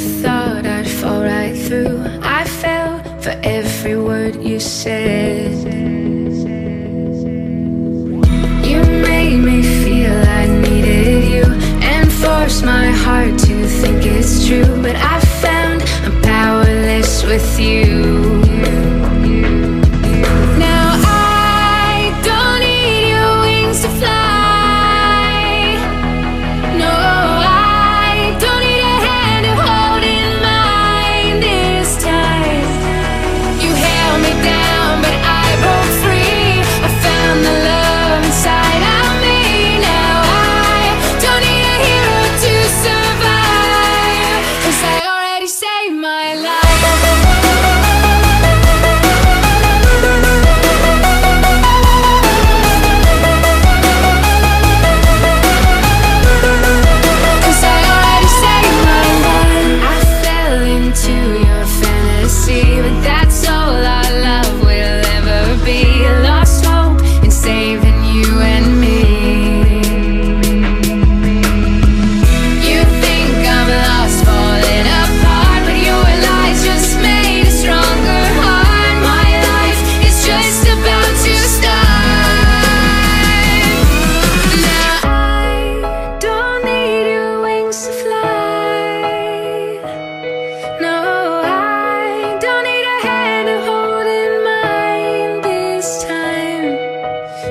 thought I'd fall right through. I fell for every word you said. You made me feel I needed you and forced my heart to think it's true. But I found I'm powerless with you.